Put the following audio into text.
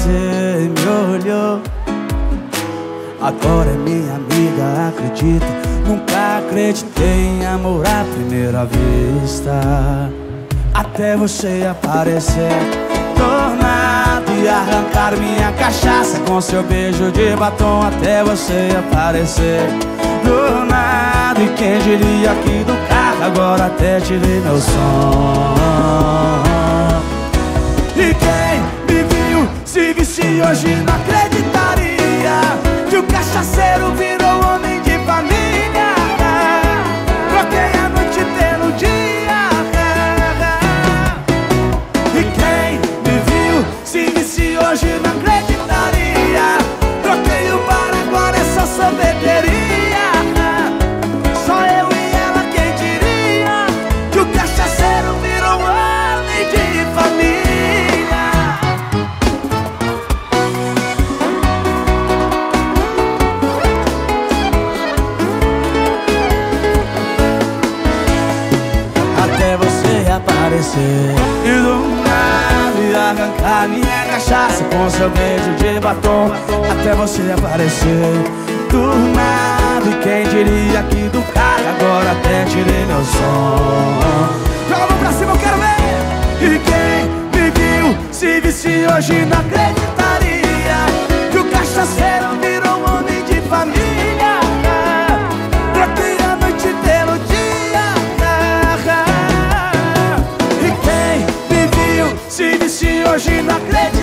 você me olhou. Agora é minha amiga, acredita. Nunca acreditei em amor à primeira vista. Até você aparecer, tornado e arrancar minha cachaça com seu beijo de batom. Até você aparecer, do nada. E quem diria que do carro agora até tirei meu som. Hoje não acreditaria Que o cachaceiro virou aparecer E do nada arrancar minha cachaça Com seu beijo de batom Até você aparecer. Do nada e quem diria que do carro Agora até tirei meu som. Joga pra cima, eu quero ver. E quem me viu se visse hoje não acreditaria inacreditável.